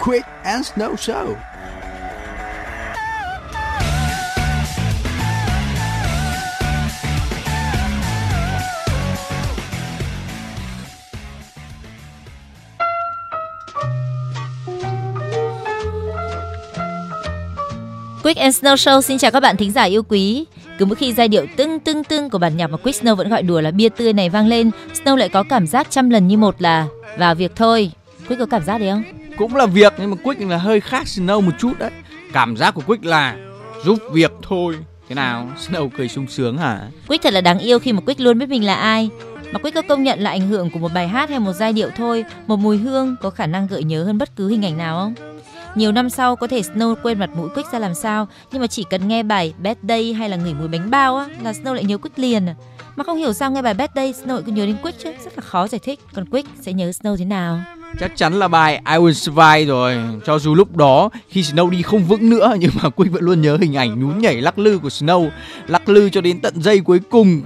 Quick and Snow Show. Quick and Snow Show, xin chào các bạn thính giả yêu quý. Cứ mỗi khi giai điệu tưng tưng tưng của bản nhạc mà Quick Snow vẫn gọi đùa là bia tươi này vang lên, Snow lại có cảm giác trăm lần như một là vào việc thôi. Quick có cảm giác đấy không? Cũng là việc nhưng mà Quick là hơi khác Snow một chút đấy. Cảm giác của Quick là giúp việc thôi. Thế nào? Snow cười sung sướng hả? Quick thật là đáng yêu khi mà Quick luôn biết mình là ai. Mà Quick có công nhận là ảnh hưởng của một bài hát hay một giai điệu thôi, một mùi hương có khả năng gợi nhớ hơn bất cứ hình ảnh nào không? Nhiều năm sau có thể Snow quên mặt mũi Quick ra làm sao, nhưng mà chỉ cần nghe bài Bad Day hay là ngửi mùi bánh bao á là Snow lại nhớ Quick liền. Mà không hiểu sao nghe bài Bad Day Snow lại cứ nhớ đến Quick chứ, rất là khó giải thích. Còn Quick sẽ nhớ Snow thế nào? Chắc chắn là bài I Will Survive rồi. Cho dù lúc đó khi Snow đi không vững nữa nhưng mà Quick vẫn luôn nhớ hình ảnh nhún nhảy lắc lư của Snow, lắc lư cho đến tận giây cuối cùng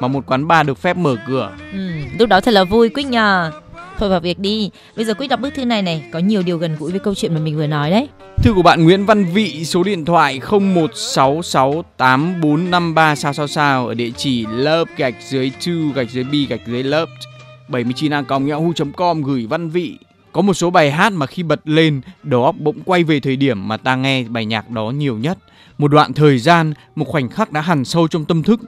mà một quán bar được phép mở cửa. Ừ, lúc đó thật là vui Quick nhờ. Thôi vào việc đi. Bây giờ quý đọc bức thư này này, có nhiều điều gần gũi với câu chuyện mà mình vừa nói đấy. Thư của bạn Nguyễn Văn Vị, số điện thoại 01668453 sao sao sao ở địa chỉ love gạch dưới two gạch dưới b gạch dưới love 79 a yahoo.com gửi Văn Vị. Có một số bài hát mà khi bật lên, đầu óc bỗng quay về thời điểm mà ta nghe bài nhạc đó nhiều nhất. Một đoạn thời gian, một khoảnh khắc đã hằn sâu trong tâm thức,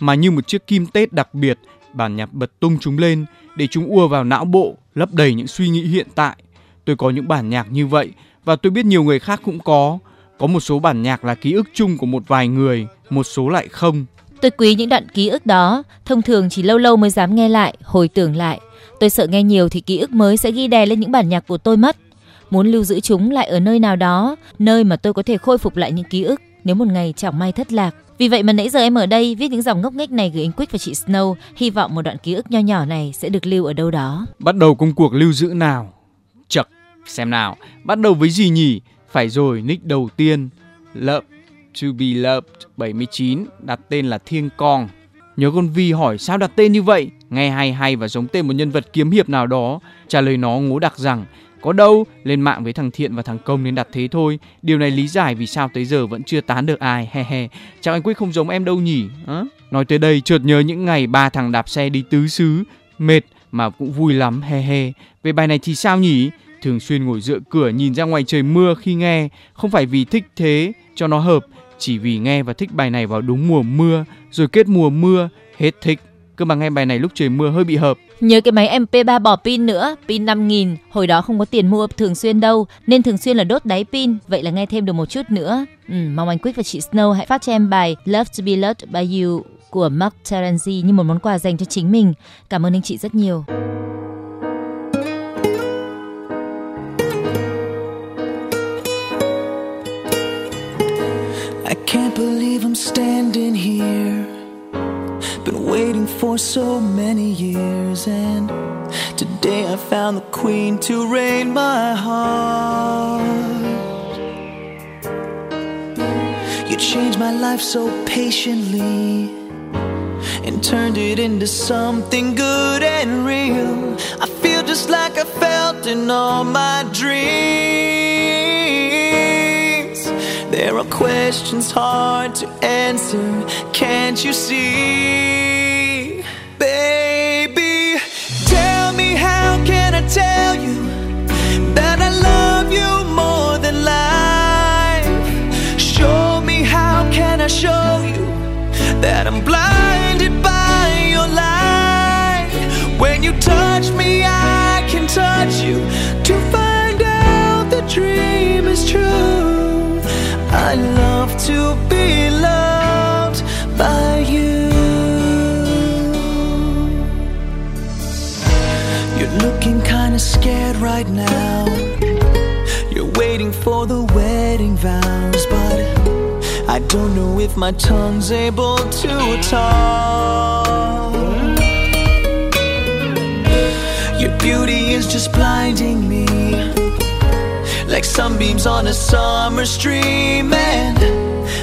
mà như một chiếc kim tết đặc biệt, bản nhạc bật tung chúng lên để chúng ùa vào não bộ, lấp đầy những suy nghĩ hiện tại. Tôi có những bản nhạc như vậy và tôi biết nhiều người khác cũng có. Có một số bản nhạc là ký ức chung của một vài người, một số lại không. Tôi quý những đoạn ký ức đó, thông thường chỉ lâu lâu mới dám nghe lại, hồi tưởng lại. Tôi sợ nghe nhiều thì ký ức mới sẽ ghi đè lên những bản nhạc của tôi mất. Muốn lưu giữ chúng lại ở nơi nào đó, nơi mà tôi có thể khôi phục lại những ký ức nếu một ngày chẳng may thất lạc. Vì vậy mà nãy giờ em ở đây viết những dòng ngốc nghếch này gửi anh Quick và chị Snow, hy vọng một đoạn ký ức nho nhỏ này sẽ được lưu ở đâu đó. Bắt đầu công cuộc lưu giữ nào. Chậc, xem nào, bắt đầu với gì nhỉ? Phải rồi, nick đầu tiên, lợp to be loved 79 đặt tên là Thiên Con. Nhớ con Vi hỏi sao đặt tên như vậy? Nghe hay hay và giống tên một nhân vật kiếm hiệp nào đó. Trả lời nó ngố đặc rằng có đâu, lên mạng với thằng Thiện và thằng Công nên đặt thế thôi. Điều này lý giải vì sao tới giờ vẫn chưa tán được ai. He he. Chắc anh Quyết không giống em đâu nhỉ? À? Nói tới đây chợt nhớ những ngày ba thằng đạp xe đi tứ xứ. Mệt mà cũng vui lắm. He he. Về bài này thì sao nhỉ? Thường xuyên ngồi dựa cửa nhìn ra ngoài trời mưa khi nghe. Không phải vì thích thế cho nó hợp. Chỉ vì nghe và thích bài này vào đúng mùa mưa. Rồi kết mùa mưa. Hết thích cơ mà nghe bài này lúc trời mưa hơi bị hợp. Nhớ cái máy MP3 bỏ pin nữa, pin 5000, hồi đó không có tiền mua thường xuyên đâu, nên thường xuyên là đốt đáy pin, vậy là nghe thêm được một chút nữa. Ừ, mong anh Quick và chị Snow hãy phát cho em bài Love to be loved by you của Mark Terenzi như một món quà dành cho chính mình. Cảm ơn anh chị rất nhiều. I can't believe I'm standing here Been waiting for so many years, and today I found the queen to reign my heart. You changed my life so patiently and turned it into something good and real. I feel just like I felt in all my dreams. There are questions hard to answer, can't you see? That I'm blinded by your light? When you touch me, I can touch you to find out the dream is true. I love to be loved by you. You're looking kinda scared right now. You're waiting for the wedding vows, don't know if my tongue's able to talk. Your beauty is just blinding me, like sunbeams on a summer stream. And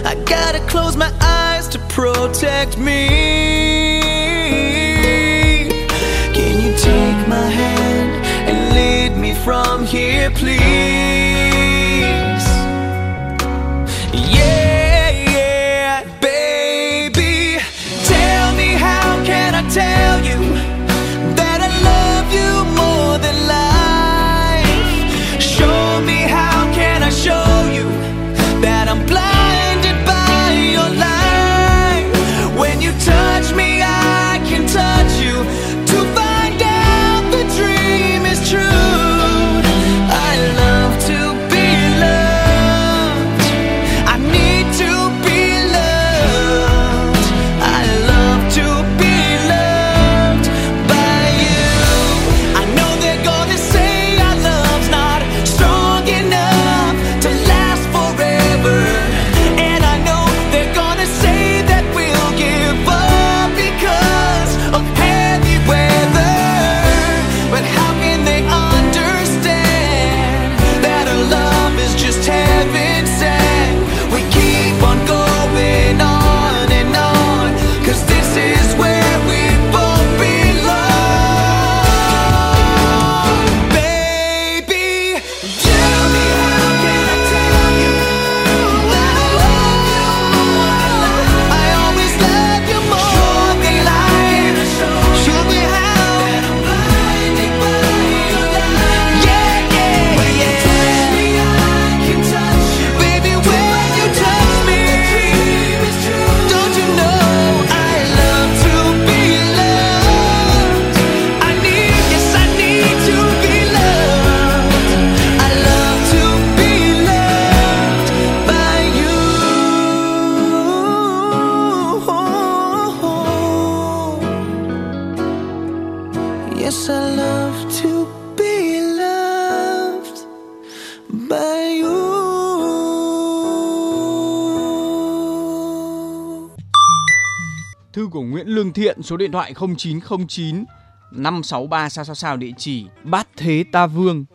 I gotta close my eyes to protect me. Can you take my hand and lead me from here, please? Nhận số điện thoại 0909 563 sao sao sao địa chỉ Bát Thế Ta Vương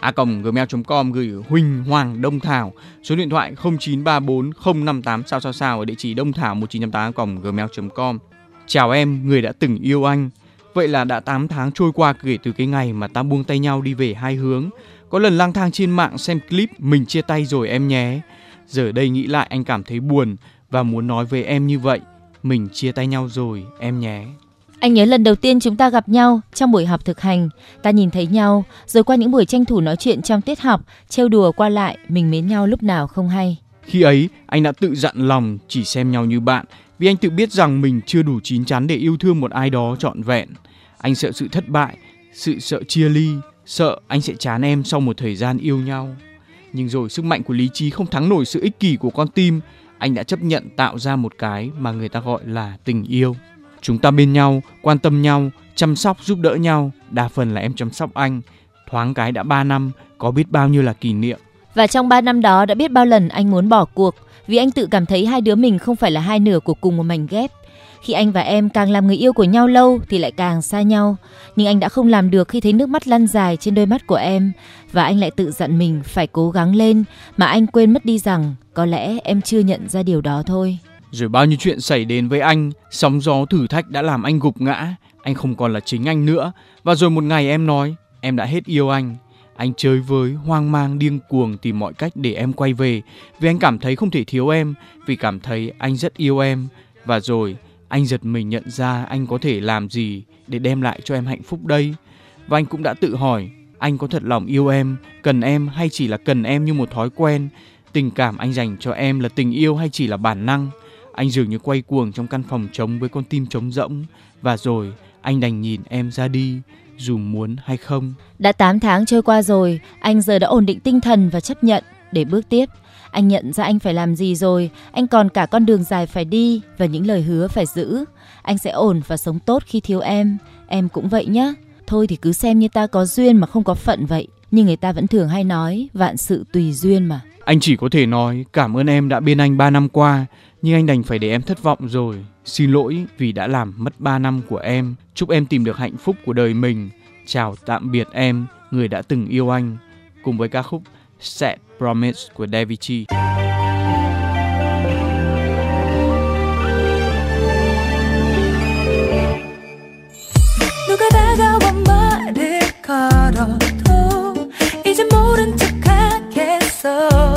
a còng gmail.com gửi Huỳnh Hoàng Đông Thảo. Số điện thoại 0934 058 sao sao sao ở địa chỉ đông thảo 1958 còng gmail.com chào em, người đã từng yêu anh. Vậy là đã 8 tháng trôi qua kể từ cái ngày mà ta buông tay nhau đi về hai hướng. Có lần lang thang trên mạng xem clip mình chia tay rồi em nhé. Giờ đây nghĩ lại anh cảm thấy buồn và muốn nói với em như vậy mình chia tay nhau rồi em nhé Anh nhớ lần đầu tiên chúng ta gặp nhau trong buổi học thực hành, ta nhìn thấy nhau, rồi qua những buổi tranh thủ nói chuyện trong tiết học, trêu đùa qua lại, mình mến nhau lúc nào không hay. Khi ấy, anh đã tự dặn lòng chỉ xem nhau như bạn vì anh tự biết rằng mình chưa đủ chín chắn để yêu thương một ai đó trọn vẹn. Anh sợ sự thất bại, sự sợ chia ly, sợ anh sẽ chán em sau một thời gian yêu nhau. Nhưng rồi sức mạnh của lý trí không thắng nổi sự ích kỷ của con tim, anh đã chấp nhận tạo ra một cái mà người ta gọi là tình yêu. Chúng ta bên nhau, quan tâm nhau, chăm sóc giúp đỡ nhau, đa phần là em chăm sóc anh. Thoáng cái đã 3 năm, có biết bao nhiêu là kỷ niệm. Và trong 3 năm đó đã biết bao lần anh muốn bỏ cuộc vì anh tự cảm thấy hai đứa mình không phải là hai nửa của cùng một mảnh ghép. Khi anh và em càng làm người yêu của nhau lâu thì lại càng xa nhau. Nhưng anh đã không làm được khi thấy nước mắt lăn dài trên đôi mắt của em và anh lại tự dặn mình phải cố gắng lên mà anh quên mất đi rằng có lẽ em chưa nhận ra điều đó thôi. Rồi bao nhiêu chuyện xảy đến với anh, sóng gió thử thách đã làm anh gục ngã, anh không còn là chính anh nữa. Và rồi một ngày em nói, em đã hết yêu anh. Anh chơi với, hoang mang, điên cuồng tìm mọi cách để em quay về. Vì anh cảm thấy không thể thiếu em, vì cảm thấy anh rất yêu em. Và rồi anh giật mình nhận ra anh có thể làm gì để đem lại cho em hạnh phúc đây. Và anh cũng đã tự hỏi, anh có thật lòng yêu em, cần em hay chỉ là cần em như một thói quen? Tình cảm anh dành cho em là tình yêu hay chỉ là bản năng? Anh dường như quay cuồng trong căn phòng trống với con tim trống rỗng và rồi anh đành nhìn em ra đi dù muốn hay không. Đã 8 tháng trôi qua rồi, anh giờ đã ổn định tinh thần và chấp nhận để bước tiếp. Anh nhận ra anh phải làm gì rồi, anh còn cả con đường dài phải đi và những lời hứa phải giữ. Anh sẽ ổn và sống tốt khi thiếu em, em cũng vậy nhé. Thôi thì cứ xem như ta có duyên mà không có phận vậy. Nhưng người ta vẫn thường hay nói vạn sự tùy duyên mà. Anh chỉ có thể nói cảm ơn em đã bên anh 3 năm qua, nhưng anh đành phải để em thất vọng rồi. Xin lỗi vì đã làm mất 3 năm của em. Chúc em tìm được hạnh phúc của đời mình. Chào tạm biệt em, người đã từng yêu anh. Cùng với ca khúc Set Promise của Davichi. 누가 다가와 말을 걸어도 이제 모르 있어 자꾸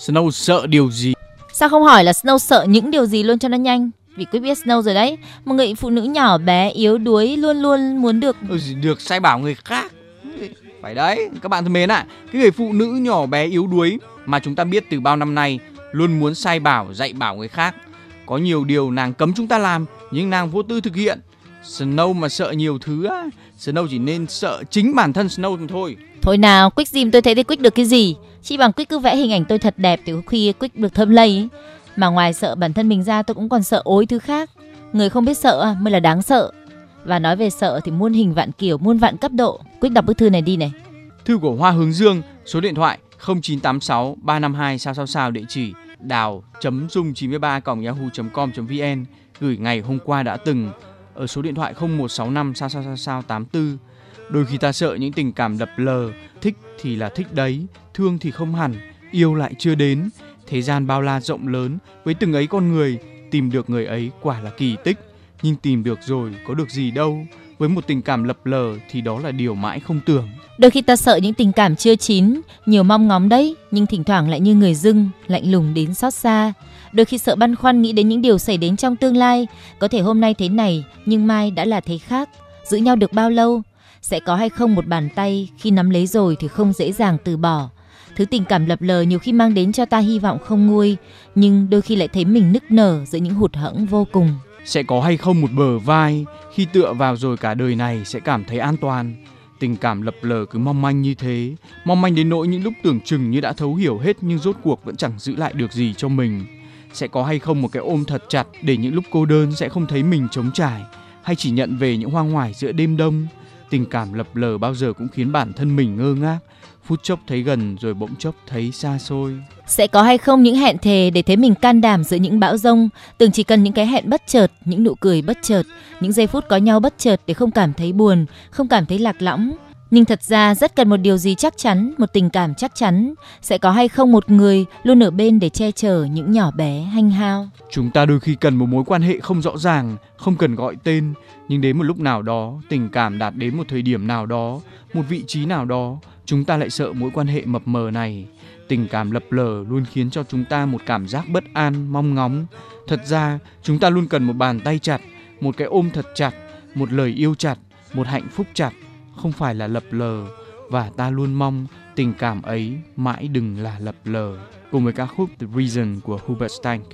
Snow sợ điều gì? Sao không hỏi là Snow sợ những điều gì luôn cho nó nhanh? Vì Quick biết Snow rồi đấy. Một người phụ nữ nhỏ bé yếu đuối luôn luôn muốn được được sai bảo người khác phải đấy các bạn thân mến ạ cái người phụ nữ nhỏ bé yếu đuối mà chúng ta biết từ bao năm nay luôn muốn sai bảo dạy bảo người khác có nhiều điều nàng cấm chúng ta làm nhưng nàng vô tư thực hiện Snow mà sợ nhiều thứ á Snow chỉ nên sợ chính bản thân Snow thôi Thôi nào, Quick dìm tôi thấy thì Quick được cái gì? Chị bằng Quyết cứ vẽ hình ảnh tôi thật đẹp thì khi Quyết được thơm lây ấy. Mà ngoài sợ bản thân mình ra tôi cũng còn sợ ối thứ khác. Người không biết sợ à, mới là đáng sợ. Và nói về sợ thì muôn hình vạn kiểu, muôn vạn cấp độ. Quyết đọc bức thư này đi này. Thư của Hoa Hướng Dương, số điện thoại 0986 352 sao sao sao địa chỉ đào chấm dung 93 yahoo.com.vn gửi ngày hôm qua đã từng ở số điện thoại 0165 sao sao sao sao 84 đôi khi ta sợ những tình cảm lập lờ thích thì là thích đấy thương thì không hẳn yêu lại chưa đến thế gian bao la rộng lớn với từng ấy con người tìm được người ấy quả là kỳ tích nhưng tìm được rồi có được gì đâu với một tình cảm lập lờ thì đó là điều mãi không tưởng. Đôi khi ta sợ những tình cảm chưa chín, nhiều mong ngóng đấy, nhưng thỉnh thoảng lại như người dưng, lạnh lùng đến xót xa. Đôi khi sợ băn khoăn nghĩ đến những điều xảy đến trong tương lai, có thể hôm nay thế này, nhưng mai đã là thế khác. Giữ nhau được bao lâu? Sẽ có hay không một bàn tay khi nắm lấy rồi thì không dễ dàng từ bỏ. Thứ tình cảm lập lờ nhiều khi mang đến cho ta hy vọng không nguôi, nhưng đôi khi lại thấy mình nức nở giữa những hụt hẫng vô cùng. Sẽ có hay không một bờ vai khi tựa vào rồi cả đời này sẽ cảm thấy an toàn. Tình cảm lập lờ cứ mong manh như thế, mong manh đến nỗi những lúc tưởng chừng như đã thấu hiểu hết nhưng rốt cuộc vẫn chẳng giữ lại được gì cho mình. Sẽ có hay không một cái ôm thật chặt để những lúc cô đơn sẽ không thấy mình trống trải hay chỉ nhận về những hoang hoải giữa đêm đông. Tình cảm lập lờ bao giờ cũng khiến bản thân mình ngơ ngác, phút chốc thấy gần rồi bỗng chốc thấy xa xôi. Sẽ có hay không những hẹn thề để thấy mình can đảm giữa những bão rông, tưởng chỉ cần những cái hẹn bất chợt, những nụ cười bất chợt, những giây phút có nhau bất chợt để không cảm thấy buồn, không cảm thấy lạc lõng. Nhưng thật ra rất cần một điều gì chắc chắn, một tình cảm chắc chắn. Sẽ có hay không một người luôn ở bên để che chở những nhỏ bé hanh hao. Chúng ta đôi khi cần một mối quan hệ không rõ ràng, không cần gọi tên, nhưng đến một lúc nào đó, tình cảm đạt đến một thời điểm nào đó, một vị trí nào đó, chúng ta lại sợ mối quan hệ mập mờ này. Tình cảm lập lờ luôn khiến cho chúng ta một cảm giác bất an, mong ngóng. Thật ra, chúng ta luôn cần một bàn tay chặt, một cái ôm thật chặt, một lời yêu chặt, một hạnh phúc chặt, không phải là lập lờ. Và ta luôn mong tình cảm ấy mãi đừng là lập lờ. Cùng với ca khúc The Reason của Hubert Stank.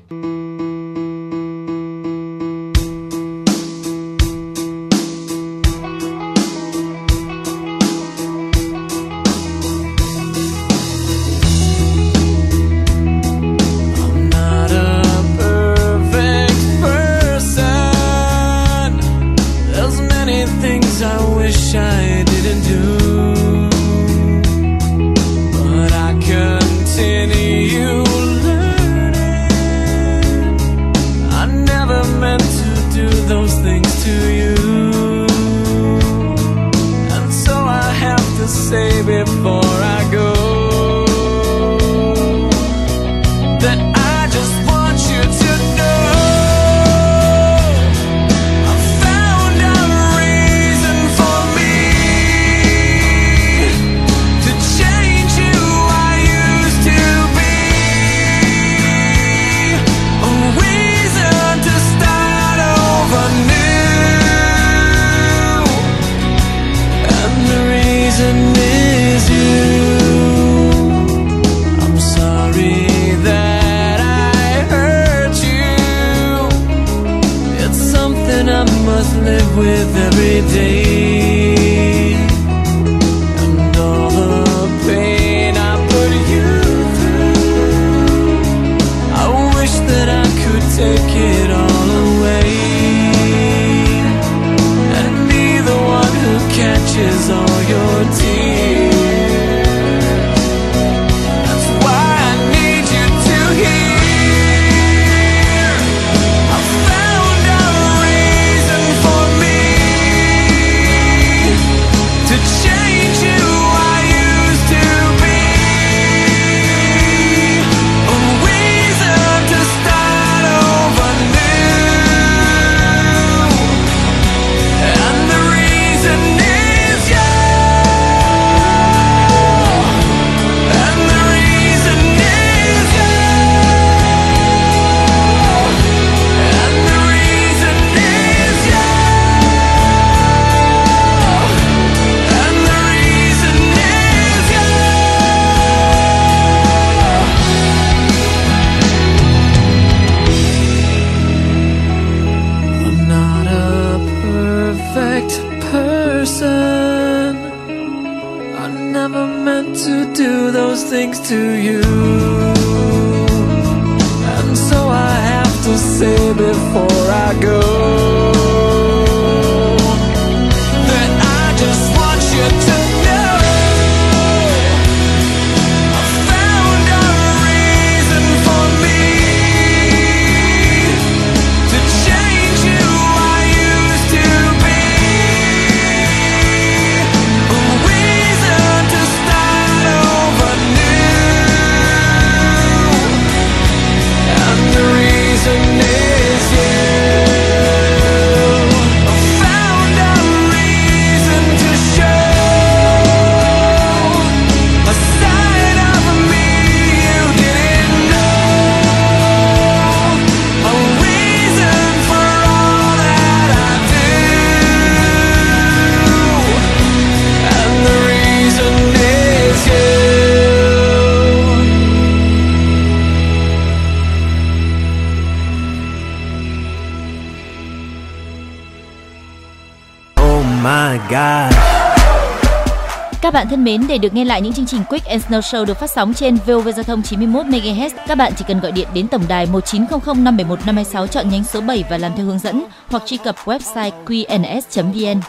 Bạn thân mến, để được nghe lại những chương trình Quick and Snow Show được phát sóng trên VOV Giao thông 91 MHz, các bạn chỉ cần gọi điện đến tổng đài 1900 571 526 chọn nhánh số 7 và làm theo hướng dẫn hoặc truy cập website qns.vn.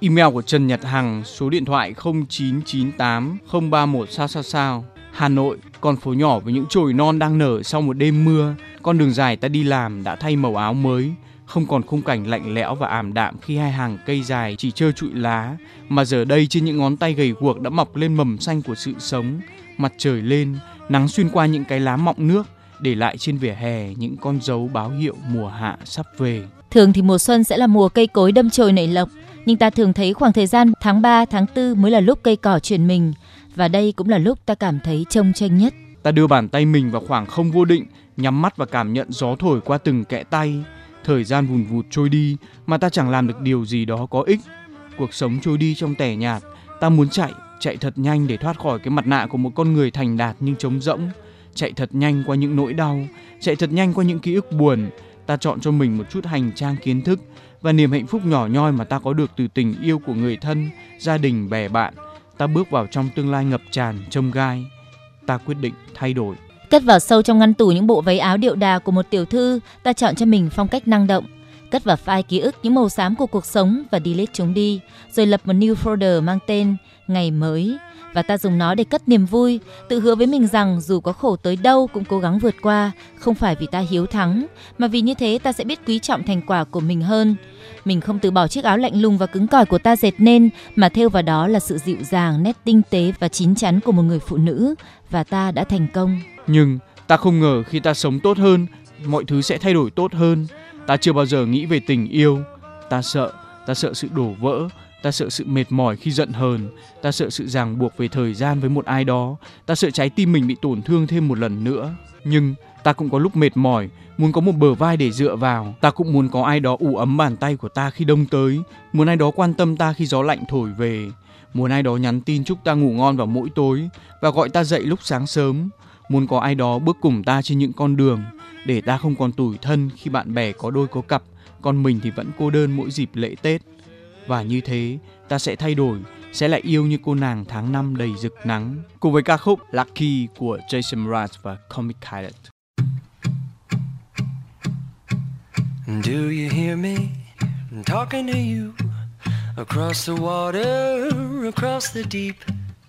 Email của Trần Nhật Hằng, số điện thoại 0998 031 sao sao sao. Hà Nội, con phố nhỏ với những chồi non đang nở sau một đêm mưa. Con đường dài ta đi làm đã thay màu áo mới, không còn khung cảnh lạnh lẽo và ảm đạm khi hai hàng cây dài chỉ trơ trụi lá, mà giờ đây trên những ngón tay gầy guộc đã mọc lên mầm xanh của sự sống. Mặt trời lên, nắng xuyên qua những cái lá mọng nước, để lại trên vỉa hè những con dấu báo hiệu mùa hạ sắp về. Thường thì mùa xuân sẽ là mùa cây cối đâm chồi nảy lộc, nhưng ta thường thấy khoảng thời gian tháng 3, tháng 4 mới là lúc cây cỏ chuyển mình và đây cũng là lúc ta cảm thấy trông tranh nhất. Ta đưa bàn tay mình vào khoảng không vô định, nhắm mắt và cảm nhận gió thổi qua từng kẽ tay. Thời gian vùn vụt trôi đi mà ta chẳng làm được điều gì đó có ích. Cuộc sống trôi đi trong tẻ nhạt, ta muốn chạy, chạy thật nhanh để thoát khỏi cái mặt nạ của một con người thành đạt nhưng trống rỗng. Chạy thật nhanh qua những nỗi đau, chạy thật nhanh qua những ký ức buồn. Ta chọn cho mình một chút hành trang kiến thức và niềm hạnh phúc nhỏ nhoi mà ta có được từ tình yêu của người thân, gia đình, bè bạn. Ta bước vào trong tương lai ngập tràn, trông gai. Ta quyết định thay đổi. Cất vào sâu trong ngăn tủ những bộ váy áo điệu đà của một tiểu thư, ta chọn cho mình phong cách năng động. Cất vào file ký ức những màu xám của cuộc sống và delete chúng đi, rồi lập một new folder mang tên Ngày mới. Và ta dùng nó để cất niềm vui, tự hứa với mình rằng dù có khổ tới đâu cũng cố gắng vượt qua, không phải vì ta hiếu thắng, mà vì như thế ta sẽ biết quý trọng thành quả của mình hơn. Mình không từ bỏ chiếc áo lạnh lùng và cứng cỏi của ta dệt nên, mà thêu vào đó là sự dịu dàng, nét tinh tế và chín chắn của một người phụ nữ, và ta đã thành công. Nhưng ta không ngờ khi ta sống tốt hơn, mọi thứ sẽ thay đổi tốt hơn. Ta chưa bao giờ nghĩ về tình yêu. Ta sợ, ta sợ sự đổ vỡ, ta sợ sự mệt mỏi khi giận hờn, ta sợ sự ràng buộc về thời gian với một ai đó, ta sợ trái tim mình bị tổn thương thêm một lần nữa. Nhưng ta cũng có lúc mệt mỏi, muốn có một bờ vai để dựa vào. Ta cũng muốn có ai đó ủ ấm bàn tay của ta khi đông tới, muốn ai đó quan tâm ta khi gió lạnh thổi về, muốn ai đó nhắn tin chúc ta ngủ ngon vào mỗi tối và gọi ta dậy lúc sáng sớm, muốn có ai đó bước cùng ta trên những con đường để ta không còn tủi thân khi bạn bè có đôi có cặp, còn mình thì vẫn cô đơn mỗi dịp lễ Tết. Và như thế, ta sẽ thay đổi, sẽ lại yêu như cô nàng tháng năm đầy rực nắng. Cùng với ca khúc Lucky của Jason Mraz và Comic Pilot. Do you hear me I'm talking to you across the water, across the deep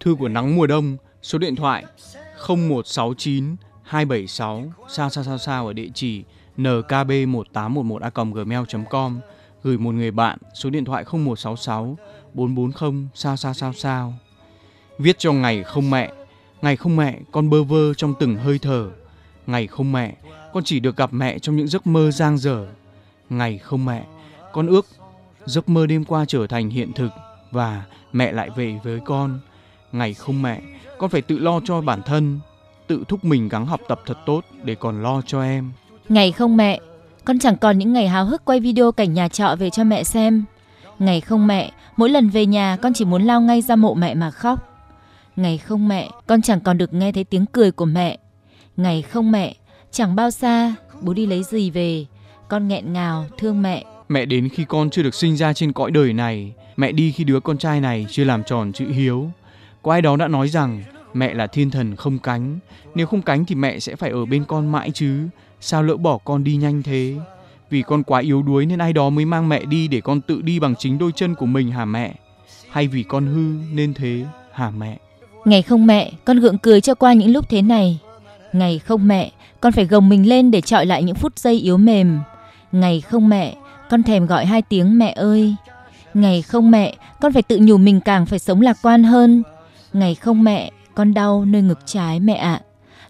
Thư của nắng mùa đông, số điện thoại 0169 276 sao sao sao sao ở địa chỉ nkb1811a.gmail.com gửi một người bạn số điện thoại 0166 440 sao sao sao sao. Viết cho ngày không mẹ, ngày không mẹ con bơ vơ trong từng hơi thở. Ngày không mẹ, con chỉ được gặp mẹ trong những giấc mơ giang dở. Ngày không mẹ, con ước giấc mơ đêm qua trở thành hiện thực và mẹ lại về với con. Ngày không mẹ, con phải tự lo cho bản thân, tự thúc mình gắng học tập thật tốt để còn lo cho em. Ngày không mẹ, con chẳng còn những ngày háo hức quay video cảnh nhà trọ về cho mẹ xem. Ngày không mẹ, mỗi lần về nhà con chỉ muốn lao ngay ra mộ mẹ mà khóc. Ngày không mẹ, con chẳng còn được nghe thấy tiếng cười của mẹ. Ngày không mẹ, chẳng bao xa, bố đi lấy gì về, con nghẹn ngào thương mẹ. Mẹ đến khi con chưa được sinh ra trên cõi đời này, mẹ đi khi đứa con trai này chưa làm tròn chữ hiếu. Có ai đó đã nói rằng mẹ là thiên thần không cánh, nếu không cánh thì mẹ sẽ phải ở bên con mãi chứ, sao lỡ bỏ con đi nhanh thế? Vì con quá yếu đuối nên ai đó mới mang mẹ đi để con tự đi bằng chính đôi chân của mình hả mẹ? Hay vì con hư nên thế hả mẹ? Ngày không mẹ, con gượng cười cho qua những lúc thế này. Ngày không mẹ, con phải gồng mình lên để trọi lại những phút giây yếu mềm. Ngày không mẹ, con thèm gọi hai tiếng mẹ ơi. Ngày không mẹ, con phải tự nhủ mình càng phải sống lạc quan hơn. Ngày không mẹ, con đau nơi ngực trái mẹ ạ.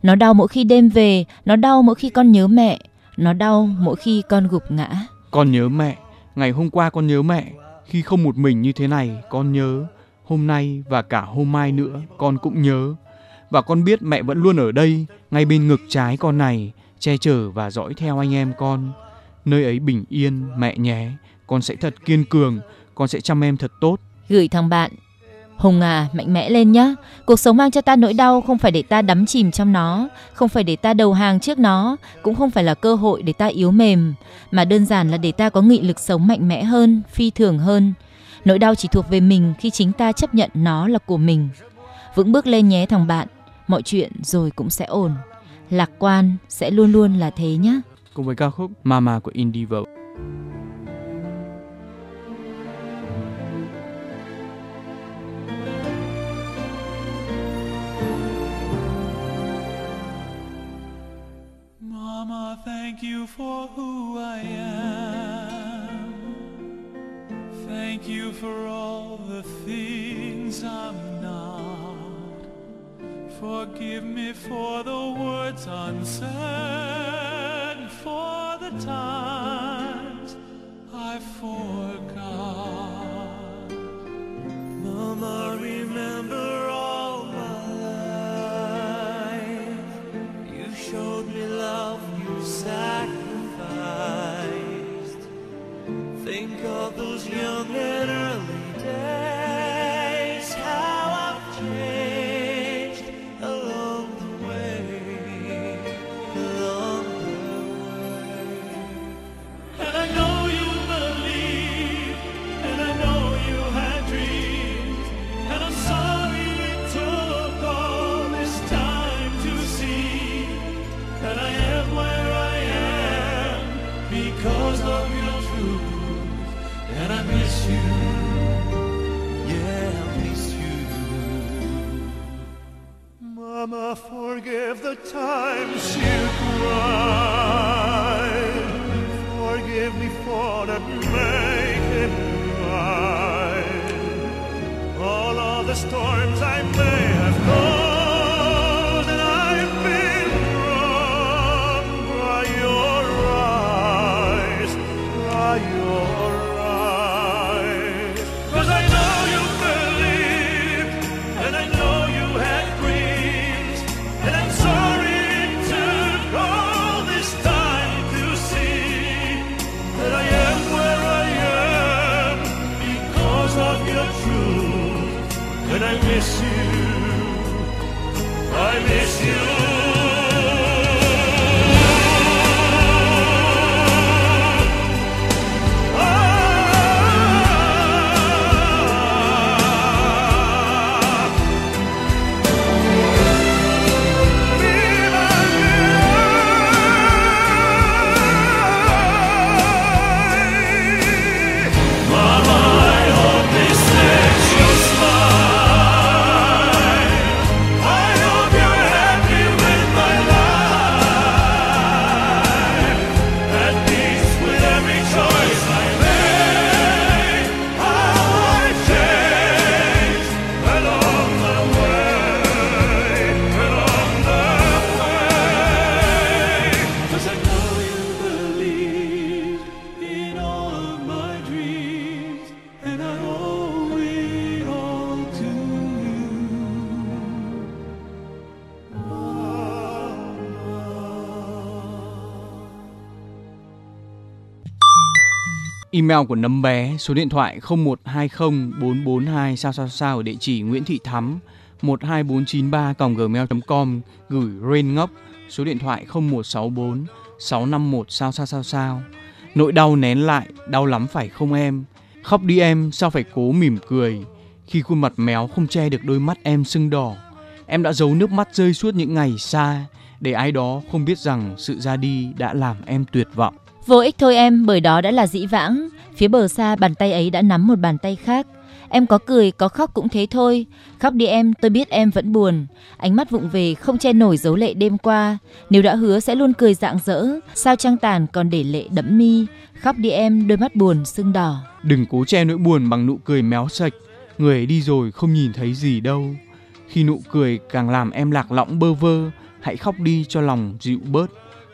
Nó đau mỗi khi đêm về, nó đau mỗi khi con nhớ mẹ, nó đau mỗi khi con gục ngã. Con nhớ mẹ, ngày hôm qua con nhớ mẹ, khi không một mình như thế này con nhớ, hôm nay và cả hôm mai nữa con cũng nhớ. Và con biết mẹ vẫn luôn ở đây, ngay bên ngực trái con này, che chở và dõi theo anh em con. Nơi ấy bình yên, mẹ nhé, con sẽ thật kiên cường, con sẽ chăm em thật tốt. Gửi thằng bạn Hùng à, mạnh mẽ lên nhá. Cuộc sống mang cho ta nỗi đau không phải để ta đắm chìm trong nó, không phải để ta đầu hàng trước nó, cũng không phải là cơ hội để ta yếu mềm, mà đơn giản là để ta có nghị lực sống mạnh mẽ hơn, phi thường hơn. Nỗi đau chỉ thuộc về mình khi chính ta chấp nhận nó là của mình. Vững bước lên nhé thằng bạn, mọi chuyện rồi cũng sẽ ổn. Lạc quan sẽ luôn luôn là thế nhá. Cùng với ca khúc Mama của Indivo. Thank you for who I am. Thank you for all the things I'm not. Forgive me for the words unsaid, Email của nấm bé số điện thoại 0120442 sao sao sao ở địa chỉ Nguyễn Thị Thắm 12493 gmail.com gửi Rain Ngốc số điện thoại 0164 651 sao sao sao sao. Nỗi đau nén lại, đau lắm phải không em? Khóc đi em, sao phải cố mỉm cười khi khuôn mặt méo không che được đôi mắt em sưng đỏ. Em đã giấu nước mắt rơi suốt những ngày xa để ai đó không biết rằng sự ra đi đã làm em tuyệt vọng. Vô ích thôi em, bởi đó đã là dĩ vãng. Phía bờ xa bàn tay ấy đã nắm một bàn tay khác. Em có cười, có khóc cũng thế thôi. Khóc đi em, tôi biết em vẫn buồn. Ánh mắt vụng về không che nổi dấu lệ đêm qua. Nếu đã hứa sẽ luôn cười dạng dỡ sao trăng tàn còn để lệ đẫm mi. Khóc đi em, đôi mắt buồn sưng đỏ. Đừng cố che nỗi buồn bằng nụ cười méo sạch. Người ấy đi rồi không nhìn thấy gì đâu. Khi nụ cười càng làm em lạc lõng bơ vơ, hãy khóc đi cho lòng dịu bớt.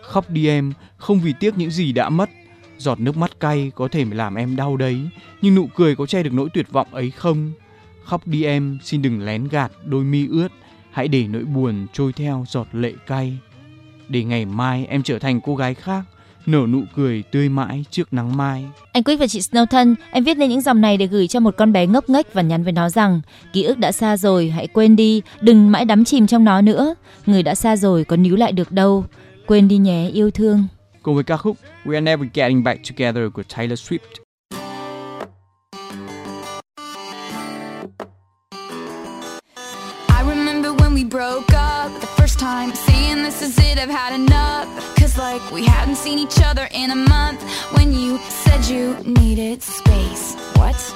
Khóc đi em, không vì tiếc những gì đã mất. Giọt nước mắt cay có thể làm em đau đấy, nhưng nụ cười có che được nỗi tuyệt vọng ấy không? Khóc đi em, xin đừng lén gạt đôi mi ướt, hãy để nỗi buồn trôi theo giọt lệ cay. Để ngày mai em trở thành cô gái khác, nở nụ cười tươi mãi trước nắng mai. Anh quyết và chị Snow thân, em viết lên những dòng này để gửi cho một con bé ngốc nghếch và nhắn với nó rằng ký ức đã xa rồi, hãy quên đi, đừng mãi đắm chìm trong nó nữa. Người đã xa rồi có níu lại được đâu. Quên đi nhé, yêu thương. Cùng với ca khúc We Are Never Getting Back Together của Taylor Swift. I remember when we broke up the first time, saying this is it, I've had enough. Cause like we hadn't seen each other in a month when you said you needed space. What?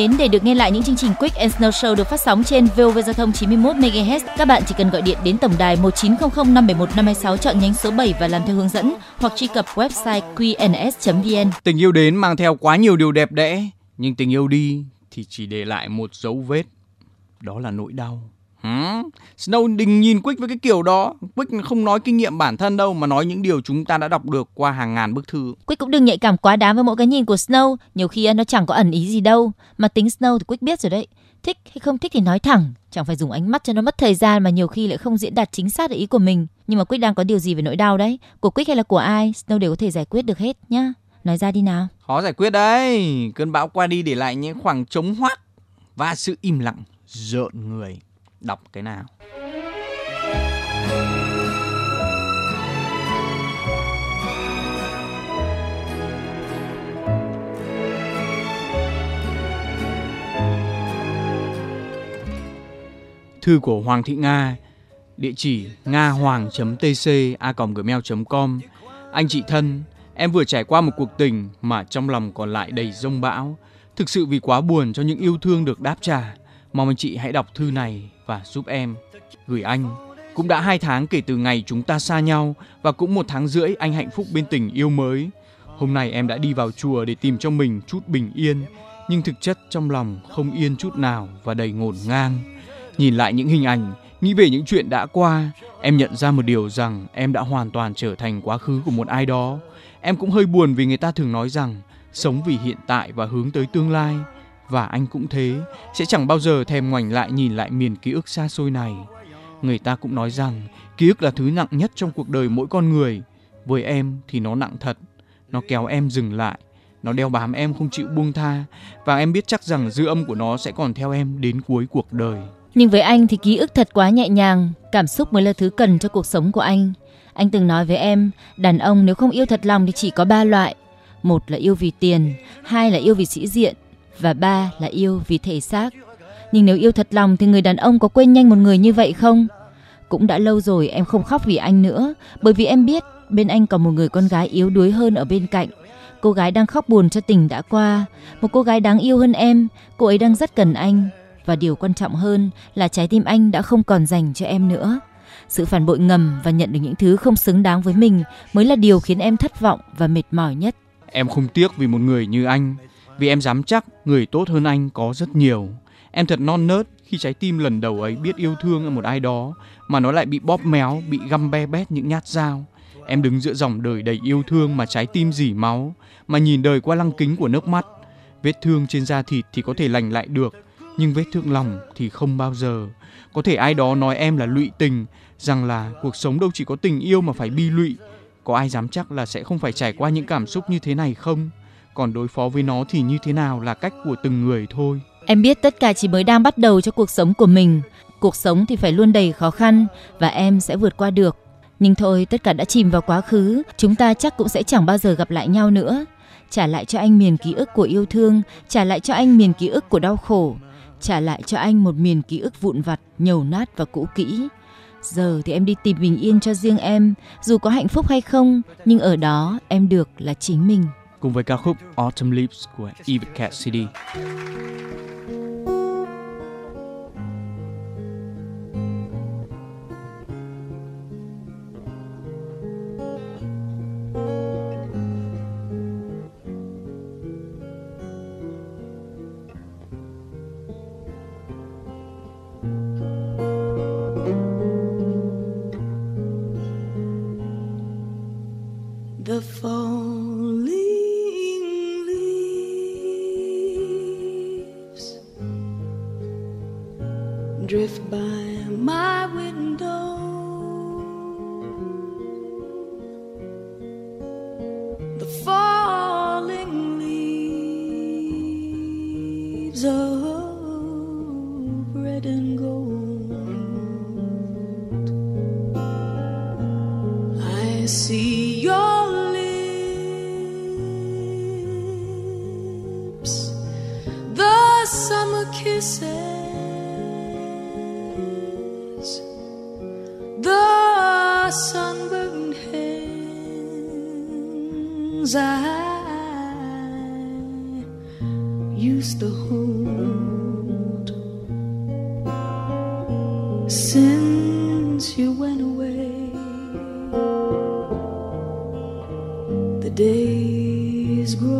mến, để được nghe lại những chương trình Quick and Snow Show được phát sóng trên VOV Giao thông 91 MHz, các bạn chỉ cần gọi điện đến tổng đài 1900 571 526 chọn nhánh số 7 và làm theo hướng dẫn hoặc truy cập website qns.vn. Tình yêu đến mang theo quá nhiều điều đẹp đẽ, nhưng tình yêu đi thì chỉ để lại một dấu vết. Đó là nỗi đau. Snow đừng nhìn Quick với cái kiểu đó. Quick không nói kinh nghiệm bản thân đâu mà nói những điều chúng ta đã đọc được qua hàng ngàn bức thư. Quick cũng đừng nhạy cảm quá đáng với mỗi cái nhìn của Snow, nhiều khi nó chẳng có ẩn ý gì đâu. Mà tính Snow thì Quick biết rồi đấy. Thích hay không thích thì nói thẳng, chẳng phải dùng ánh mắt cho nó mất thời gian mà nhiều khi lại không diễn đạt chính xác được ý của mình. Nhưng mà Quick đang có điều gì về nỗi đau đấy? Của Quick hay là của ai? Snow đều có thể giải quyết được hết nhá. Nói ra đi nào. Khó giải quyết đấy. Cơn bão qua đi để lại những khoảng trống hoác và sự im lặng rợn người. Đọc cái nào? Thư của Hoàng Thị Nga Địa chỉ nga hoàng.tc a.gmail.com Anh chị thân, em vừa trải qua một cuộc tình mà trong lòng còn lại đầy rông bão. Thực sự vì quá buồn cho những yêu thương được đáp trả. Mong anh chị hãy đọc thư này và giúp em. Gửi anh. Cũng đã hai tháng kể từ ngày chúng ta xa nhau và cũng một tháng rưỡi anh hạnh phúc bên tình yêu mới. Hôm nay em đã đi vào chùa để tìm cho mình chút bình yên, nhưng thực chất trong lòng không yên chút nào và đầy ngổn ngang. Nhìn lại những hình ảnh, nghĩ về những chuyện đã qua, em nhận ra một điều rằng em đã hoàn toàn trở thành quá khứ của một ai đó. Em cũng hơi buồn vì người ta thường nói rằng sống vì hiện tại và hướng tới tương lai. Và anh cũng thế, sẽ chẳng bao giờ thèm ngoảnh lại nhìn lại miền ký ức xa xôi này. Người ta cũng nói rằng ký ức là thứ nặng nhất trong cuộc đời mỗi con người. Với em thì nó nặng thật, nó kéo em dừng lại, nó đeo bám em không chịu buông tha và em biết chắc rằng dư âm của nó sẽ còn theo em đến cuối cuộc đời. Nhưng với anh thì ký ức thật quá nhẹ nhàng, cảm xúc mới là thứ cần cho cuộc sống của anh. Anh từng nói với em, đàn ông nếu không yêu thật lòng thì chỉ có ba loại. Một là yêu vì tiền, hai là yêu vì sĩ diện và ba là yêu vì thể xác. Nhưng nếu yêu thật lòng thì người đàn ông có quên nhanh một người như vậy không? Cũng đã lâu rồi em không khóc vì anh nữa, bởi vì em biết bên anh còn một người con gái yếu đuối hơn ở bên cạnh. Cô gái đang khóc buồn cho tình đã qua, một cô gái đáng yêu hơn em, cô ấy đang rất cần anh và điều quan trọng hơn là trái tim anh đã không còn dành cho em nữa. Sự phản bội ngầm và nhận được những thứ không xứng đáng với mình mới là điều khiến em thất vọng và mệt mỏi nhất. Em không tiếc vì một người như anh, vì em dám chắc người tốt hơn anh có rất nhiều. Em thật non nớt khi trái tim lần đầu ấy biết yêu thương một ai đó mà nó lại bị bóp méo, bị găm be bét những nhát dao. Em đứng giữa dòng đời đầy yêu thương mà trái tim dỉ máu, mà nhìn đời qua lăng kính của nước mắt. Vết thương trên da thịt thì có thể lành lại được, nhưng vết thương lòng thì không bao giờ. Có thể ai đó nói em là lụy tình, rằng là cuộc sống đâu chỉ có tình yêu mà phải bi lụy. Có ai dám chắc là sẽ không phải trải qua những cảm xúc như thế này không? Còn đối phó với nó thì như thế nào là cách của từng người thôi. Em biết tất cả chỉ mới đang bắt đầu cho cuộc sống của mình. Cuộc sống thì phải luôn đầy khó khăn và em sẽ vượt qua được. Nhưng thôi, tất cả đã chìm vào quá khứ, chúng ta chắc cũng sẽ chẳng bao giờ gặp lại nhau nữa. Trả lại cho anh miền ký ức của yêu thương, trả lại cho anh miền ký ức của đau khổ, trả lại cho anh một miền ký ức vụn vặt, nhầu nát và cũ kỹ. Giờ thì em đi tìm bình yên cho riêng em, dù có hạnh phúc hay không, nhưng ở đó em được là chính mình. Cùng với ca khúc Autumn Leaves của Eve Cassidy. The phone. Hands I used to hold since you went away. The days grow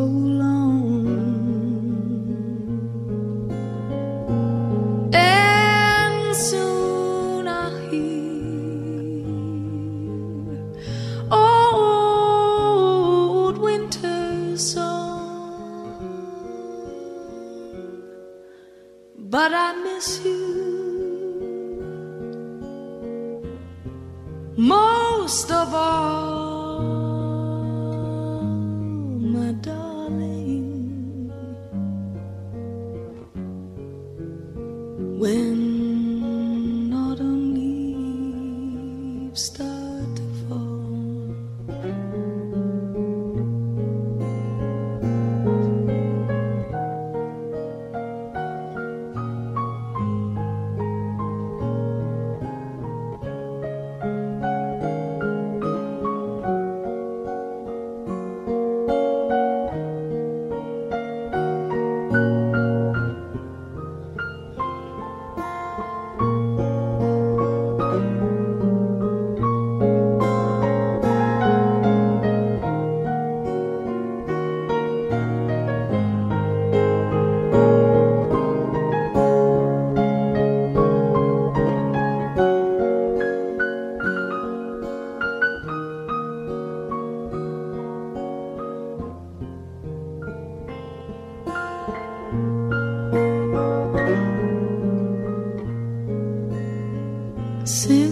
See.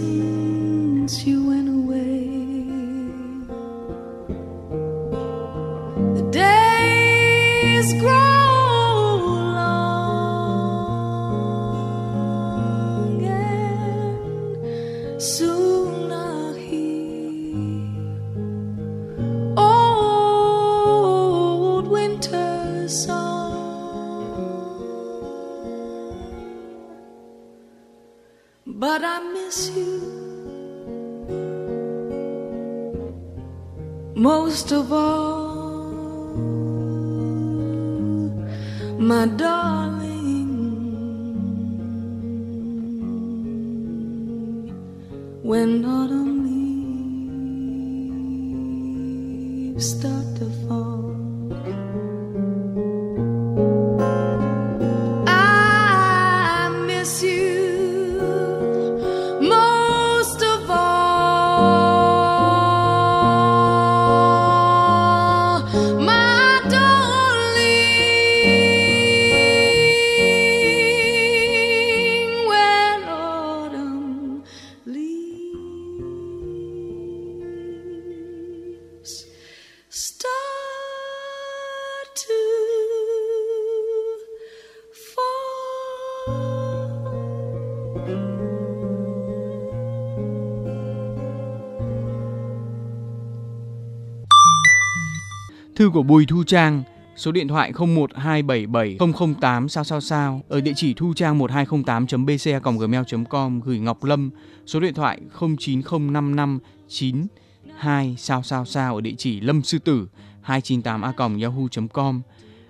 Của Bùi Thu Trang, số điện thoại 01277 008 sao sao sao ở địa chỉ thu trang 1208.bc@gmail.com gửi Ngọc Lâm, số điện thoại 0905592 sao sao sao ở địa chỉ lâm sư tử 298a.yahoo.com.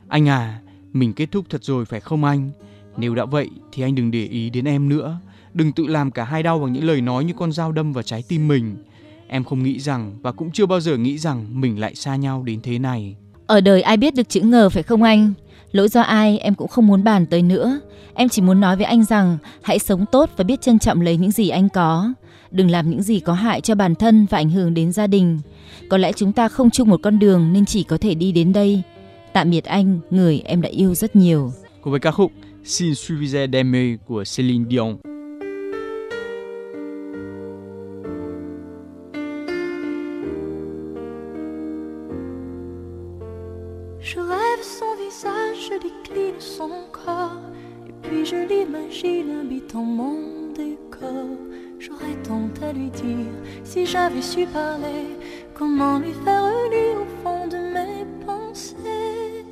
Anh à, mình kết thúc thật rồi phải không anh? Nếu đã vậy thì anh đừng để ý đến em nữa. Đừng tự làm cả hai đau bằng những lời nói như con dao đâm vào trái tim mình. Em không nghĩ rằng và cũng chưa bao giờ nghĩ rằng mình lại xa nhau đến thế này. Ở đời ai biết được chữ ngờ phải không anh? Lỗi do ai em cũng không muốn bàn tới nữa. Em chỉ muốn nói với anh rằng hãy sống tốt và biết trân trọng lấy những gì anh có. Đừng làm những gì có hại cho bản thân và ảnh hưởng đến gia đình. Có lẽ chúng ta không chung một con đường nên chỉ có thể đi đến đây. Tạm biệt anh, người em đã yêu rất nhiều. Cùng với ca khúc S'il suffisait d'aimer của Celine Dion. Je décline son corps, et puis je l'imagine habitant mon décor. J'aurais tant à lui dire si j'avais su parler, comment lui faire lire au fond de mes pensées.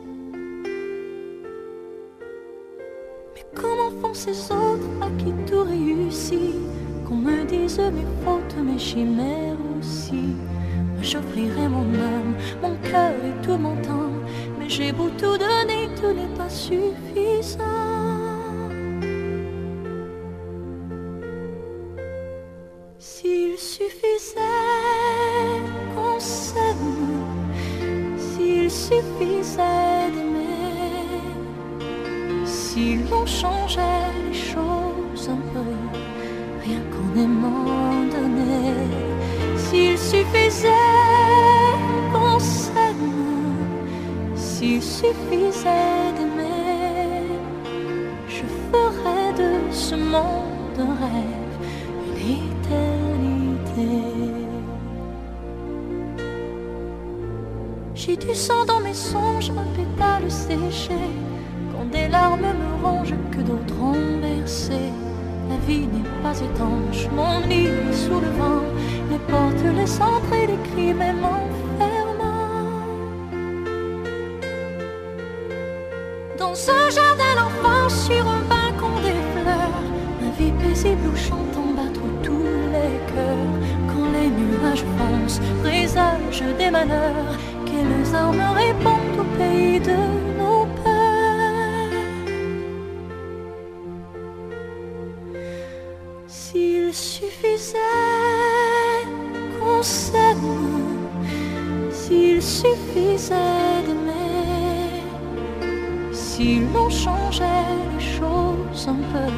Mais comment font ces autres à qui tout réussit, qu'on me dise mes fautes, mes chimères aussi. Moi j'offrirai mon âme, mon cœur et tout mon temps, j'ai beau tout donner, tout n'est pas suffisant. S'il suffisait qu'on s'aime, s'il suffisait d'aimer, si l'on changeait les choses un peu, rien qu'en aimant donner, s'il suffisait qu'on s'aime, s'il suffisait d'aimer, je ferai de ce monde un rêve, une éternité. J'ai du sang dans mes songes, un pétale séché. Quand des larmes me rongent, que d'autres ont bercé. La vie n'est pas étanche, mon lit sous le vent. Les portes laissent entrer les cris, mais Un jardin d'enfance, sur un balcon des fleurs, ma vie paisible où chantent battre tous les cœurs. Quand les nuages foncent, présage des malheurs, quelles armes répondent au pays de l'on changeait les choses un peu,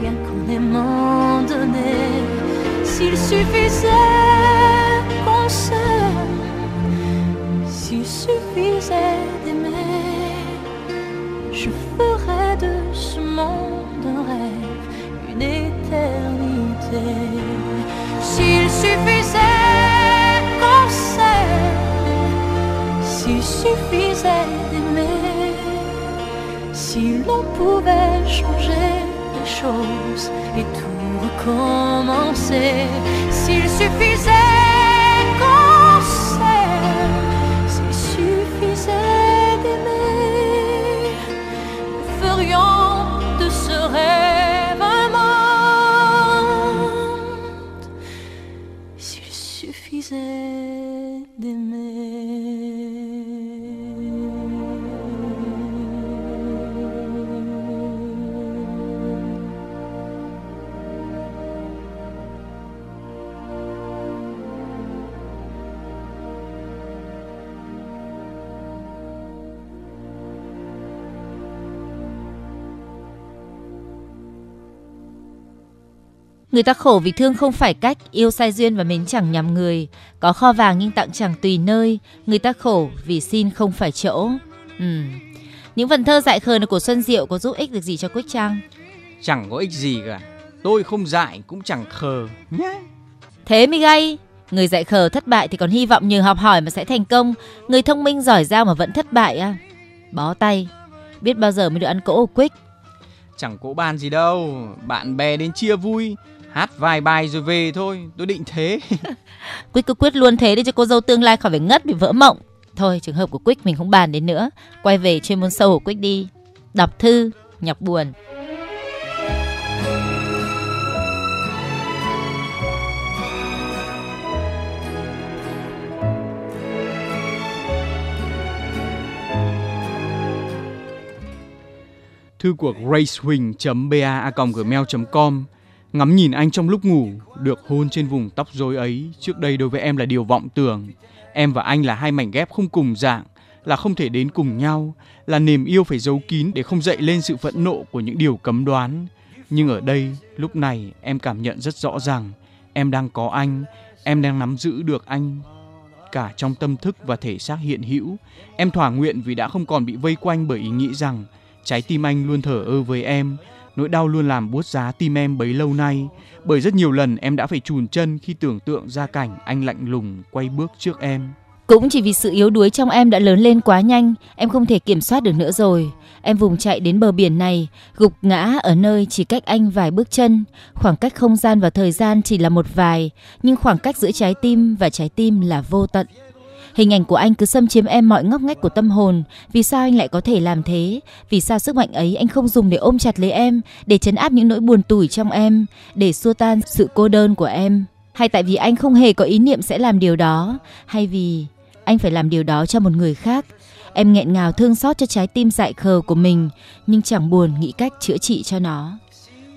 rien qu'en aimant donner, s'il suffisait qu'on s'aime, s'il suffisait d'aimer, je ferais de ce monde un rêve, une éternité. S'il suffisait qu'on s'aime, s'il suffisait pouvait changer les choses et tout recommencer, s'il suffisait Người ta khổ vì thương không phải cách, yêu sai duyên và mến chẳng nhầm người. Có kho vàng nhưng tặng chẳng tùy nơi. Người ta khổ vì xin không phải chỗ. Ừm. Những phần thơ dại khờ này của Xuân Diệu có giúp ích được gì cho Quýt Trăng? Chẳng có ích gì cả. Tôi không dại cũng chẳng khờ nhé. Thế mới gay. Người dạy khờ thất bại thì còn hy vọng nhờ học hỏi mà sẽ thành công. Người thông minh giỏi giang mà vẫn thất bại à? Bó tay. Biết bao giờ mới được ăn cỗ Quýt. Chẳng có bàn gì đâu. Bạn bè đến chia vui. Hát vài bài rồi về thôi. Tôi định thế. Quýt cứ quyết luôn thế để cho cô dâu tương lai khỏi phải ngất vì vỡ mộng. Thôi trường hợp của Quýt mình không bàn đến nữa. Quay về chuyên môn sâu của Quýt đi. Đọc thư, nhọc buồn. Thư của gracehuỳnh.ba.gmail.com Ngắm nhìn anh trong lúc ngủ, được hôn trên vùng tóc rối ấy, trước đây đối với em là điều vọng tưởng. Em và anh là hai mảnh ghép không cùng dạng, là không thể đến cùng nhau, là niềm yêu phải giấu kín để không dậy lên sự phẫn nộ của những điều cấm đoán. Nhưng ở đây, lúc này em cảm nhận rất rõ ràng, em đang có anh, em đang nắm giữ được anh cả trong tâm thức và thể xác hiện hữu. Em thỏa nguyện vì đã không còn bị vây quanh bởi ý nghĩ rằng trái tim anh luôn thở ơ với em, nỗi đau luôn làm buốt giá tim em bấy lâu nay. Bởi rất nhiều lần em đã phải chùn chân khi tưởng tượng ra cảnh anh lạnh lùng quay bước trước em. Cũng chỉ vì sự yếu đuối trong em đã lớn lên quá nhanh, em không thể kiểm soát được nữa rồi. Em vùng chạy đến bờ biển này, gục ngã ở nơi chỉ cách anh vài bước chân. Khoảng cách không gian và thời gian chỉ là một vài, nhưng khoảng cách giữa trái tim và trái tim là vô tận. Hình ảnh của anh cứ xâm chiếm em mọi ngóc ngách của tâm hồn. Vì sao anh lại có thể làm thế? Vì sao sức mạnh ấy anh không dùng để ôm chặt lấy em, để chấn áp những nỗi buồn tủi trong em, để xua tan sự cô đơn của em? Hay tại vì anh không hề có ý niệm sẽ làm điều đó? Hay vì anh phải làm điều đó cho một người khác? Em nghẹn ngào thương xót cho trái tim dại khờ của mình, nhưng chẳng buồn nghĩ cách chữa trị cho nó.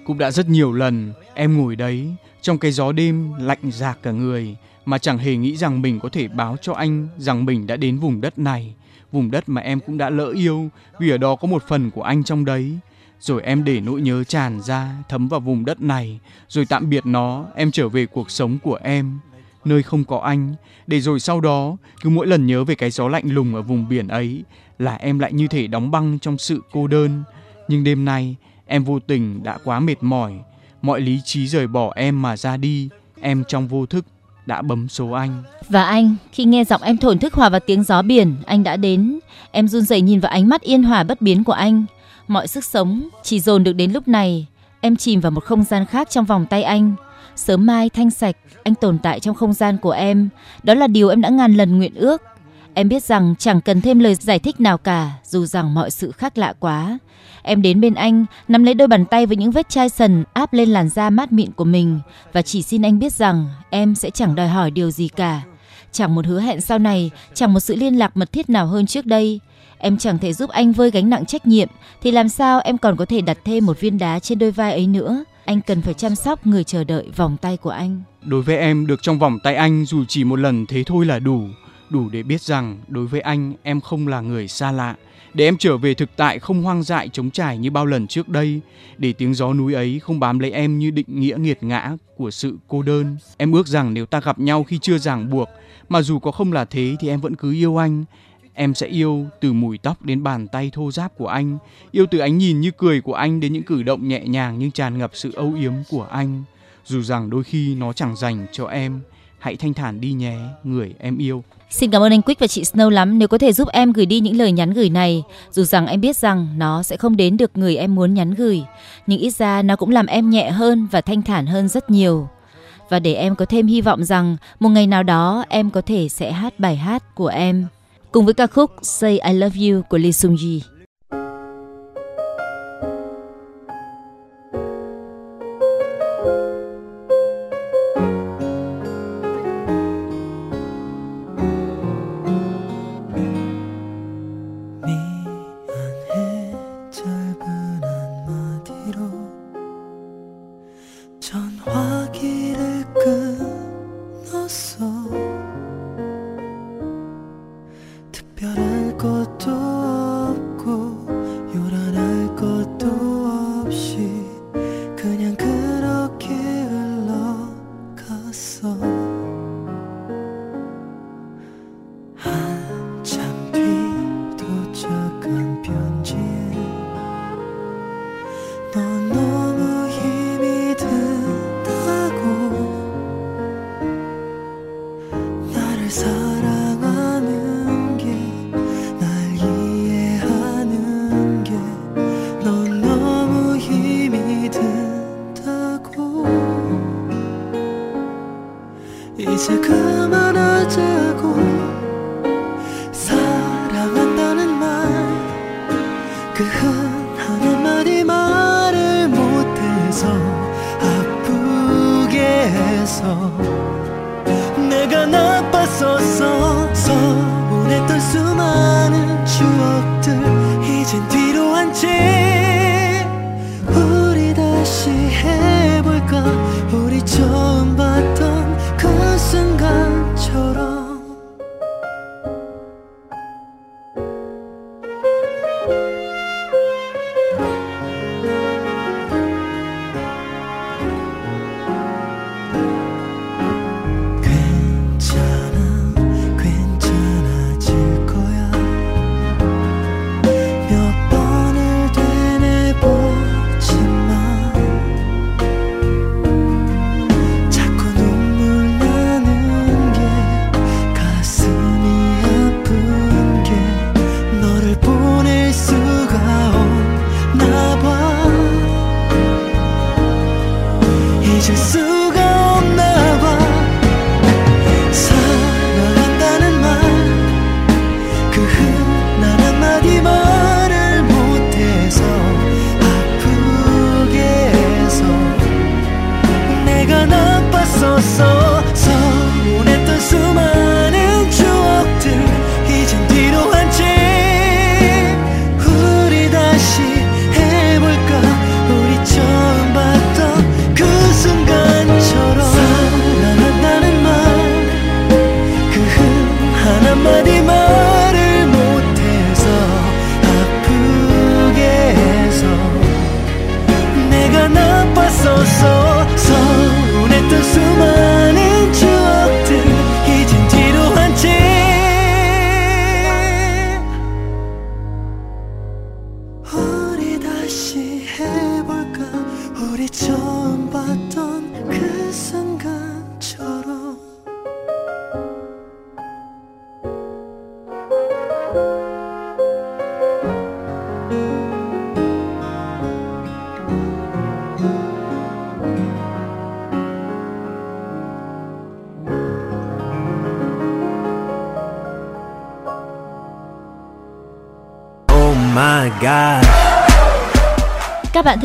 Cũng đã rất nhiều lần em ngồi đấy trong cái gió đêm lạnh rạc cả người mà chẳng hề nghĩ rằng mình có thể báo cho anh rằng mình đã đến vùng đất này, vùng đất mà em cũng đã lỡ yêu vì ở đó có một phần của anh trong đấy. Rồi em để nỗi nhớ tràn ra thấm vào vùng đất này, rồi tạm biệt nó, em trở về cuộc sống của em, nơi không có anh. Để rồi sau đó, cứ mỗi lần nhớ về cái gió lạnh lùng ở vùng biển ấy là em lại như thể đóng băng trong sự cô đơn. Nhưng đêm nay Em vô tình đã quá mệt mỏi, mọi lý trí rời bỏ em mà ra đi. Em trong vô thức đã bấm số anh. Và anh, khi nghe giọng em thổn thức hòa vào tiếng gió biển, anh đã đến. Em run rẩy nhìn vào ánh mắt yên hòa bất biến của anh. Mọi sức sống chỉ dồn được đến lúc này. Em chìm vào một không gian khác trong vòng tay anh. Sớm mai thanh sạch, anh tồn tại trong không gian của em. Đó là điều em đã ngàn lần nguyện ước. Em biết rằng chẳng cần thêm lời giải thích nào cả, dù rằng mọi sự khác lạ quá. Em đến bên anh, nắm lấy đôi bàn tay với những vết chai sần áp lên làn da mát mịn của mình và chỉ xin anh biết rằng em sẽ chẳng đòi hỏi điều gì cả. Chẳng một hứa hẹn sau này, chẳng một sự liên lạc mật thiết nào hơn trước đây. Em chẳng thể giúp anh vơi gánh nặng trách nhiệm, thì làm sao em còn có thể đặt thêm một viên đá trên đôi vai ấy nữa? Anh cần phải chăm sóc người chờ đợi vòng tay của anh. Đối với em được trong vòng tay anh dù chỉ một lần thế thôi là đủ, đủ để biết rằng đối với anh em không là người xa lạ, để em trở về thực tại không hoang dại trống trải như bao lần trước đây, để tiếng gió núi ấy không bám lấy em như định nghĩa nghiệt ngã của sự cô đơn. Em ước rằng nếu ta gặp nhau khi chưa ràng buộc, mà dù có không là thế thì em vẫn cứ yêu anh. Em sẽ yêu từ mùi tóc đến bàn tay thô ráp của anh, yêu từ ánh nhìn như cười của anh đến những cử động nhẹ nhàng nhưng tràn ngập sự âu yếm của anh. Dù rằng đôi khi nó chẳng dành cho em, hãy thanh thản đi nhé, người em yêu. Xin cảm ơn anh Quick và chị Snow lắm nếu có thể giúp em gửi đi những lời nhắn gửi này. Dù rằng em biết rằng nó sẽ không đến được người em muốn nhắn gửi, nhưng ít ra nó cũng làm em nhẹ hơn và thanh thản hơn rất nhiều. Và để em có thêm hy vọng rằng một ngày nào đó em có thể sẽ hát bài hát của em cùng với ca khúc Say I Love You của Lee Sung Ji. 色。